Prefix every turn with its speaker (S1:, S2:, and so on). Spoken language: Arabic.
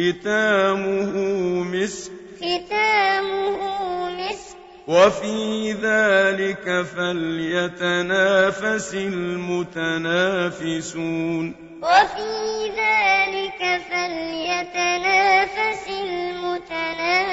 S1: خِتَامُهُ مِسْكٌ
S2: ختامه مسك
S1: وفي ذلك فليتنافس المتنافسون
S2: وفي ذلك فليتنافس المتنافسون